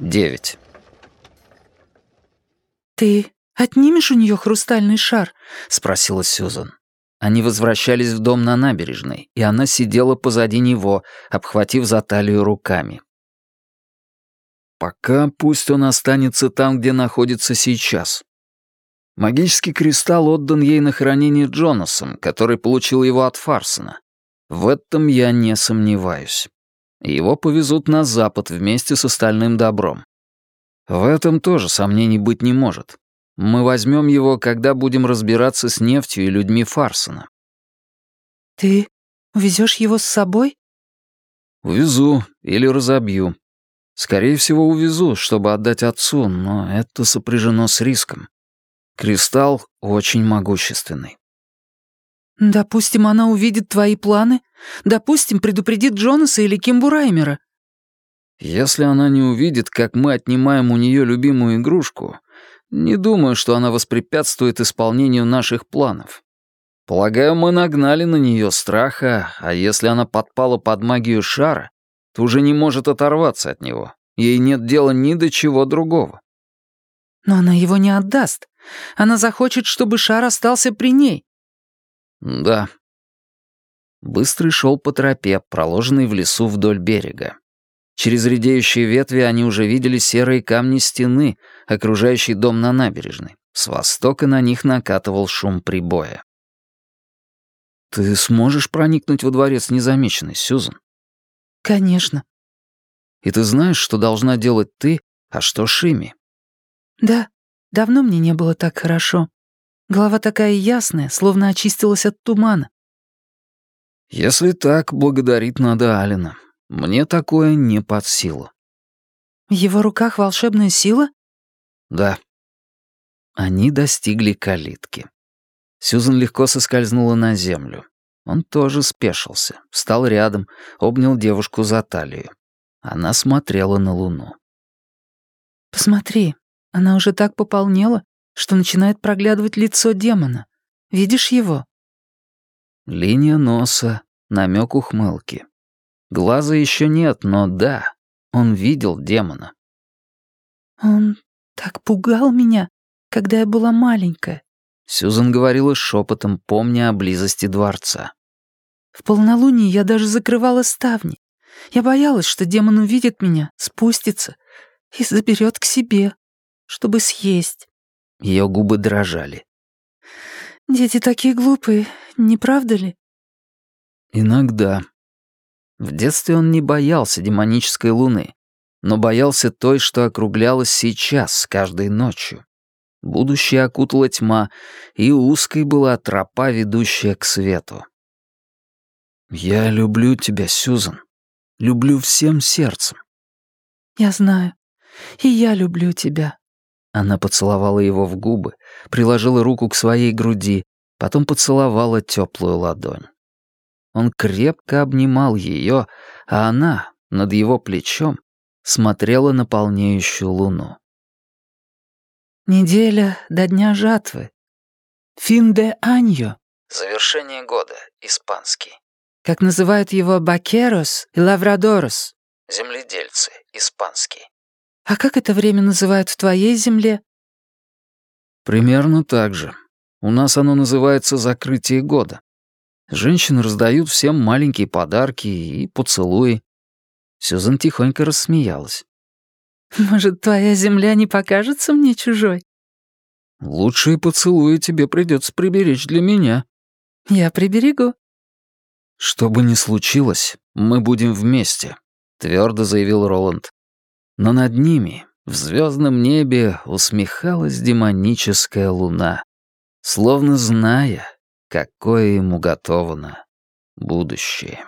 Девять. «Ты отнимешь у нее хрустальный шар?» — спросила Сюзан. Они возвращались в дом на набережной, и она сидела позади него, обхватив за талию руками. Пока пусть он останется там, где находится сейчас. Магический кристалл отдан ей на хранение Джонасом, который получил его от Фарсона. В этом я не сомневаюсь. Его повезут на запад вместе с остальным добром. В этом тоже сомнений быть не может. Мы возьмем его, когда будем разбираться с нефтью и людьми Фарсона. «Ты увезешь его с собой?» «Увезу или разобью. Скорее всего, увезу, чтобы отдать отцу, но это сопряжено с риском. Кристалл очень могущественный. «Допустим, она увидит твои планы? Допустим, предупредит Джонаса или Кимбу Раймера?» «Если она не увидит, как мы отнимаем у нее любимую игрушку, не думаю, что она воспрепятствует исполнению наших планов. Полагаю, мы нагнали на нее страха, а если она подпала под магию шара, то уже не может оторваться от него. Ей нет дела ни до чего другого. Но она его не отдаст. Она захочет, чтобы шар остался при ней. Да. Быстрый шел по тропе, проложенной в лесу вдоль берега. Через редеющие ветви они уже видели серые камни стены, окружающий дом на набережной. С востока на них накатывал шум прибоя. «Ты сможешь проникнуть во дворец незамеченной, Сюзан?» «Конечно». «И ты знаешь, что должна делать ты, а что Шими?» «Да, давно мне не было так хорошо. Голова такая ясная, словно очистилась от тумана». «Если так, благодарить надо Алина. Мне такое не под силу». «В его руках волшебная сила?» «Да». Они достигли калитки. Сьюзан легко соскользнула на землю. Он тоже спешился, встал рядом, обнял девушку за талию. Она смотрела на луну. «Посмотри, она уже так пополнела, что начинает проглядывать лицо демона. Видишь его?» Линия носа, намек ухмылки. Глаза еще нет, но да, он видел демона. «Он так пугал меня, когда я была маленькая», — Сюзан говорила шепотом, помня о близости дворца. В полнолуние я даже закрывала ставни. Я боялась, что демон увидит меня, спустится и заберет к себе, чтобы съесть. Ее губы дрожали. Дети такие глупые, не правда ли? Иногда. В детстве он не боялся демонической луны, но боялся той, что округлялась сейчас, каждой ночью. Будущее окутала тьма, и узкой была тропа, ведущая к свету. «Я люблю тебя, Сюзан. Люблю всем сердцем». «Я знаю. И я люблю тебя». Она поцеловала его в губы, приложила руку к своей груди, потом поцеловала теплую ладонь. Он крепко обнимал ее, а она, над его плечом, смотрела на полнеющую луну. «Неделя до дня жатвы. Фин де аньо». Завершение года, испанский как называют его бакерос и лаврадорос. Земледельцы, испанский. А как это время называют в твоей земле? Примерно так же. У нас оно называется закрытие года. Женщины раздают всем маленькие подарки и поцелуи. Сюзан тихонько рассмеялась. «Может, твоя земля не покажется мне чужой?» «Лучшие поцелуи тебе придется приберечь для меня». «Я приберегу», «Что бы ни случилось, мы будем вместе», — твердо заявил Роланд. Но над ними, в звездном небе, усмехалась демоническая луна, словно зная, какое ему готовано будущее.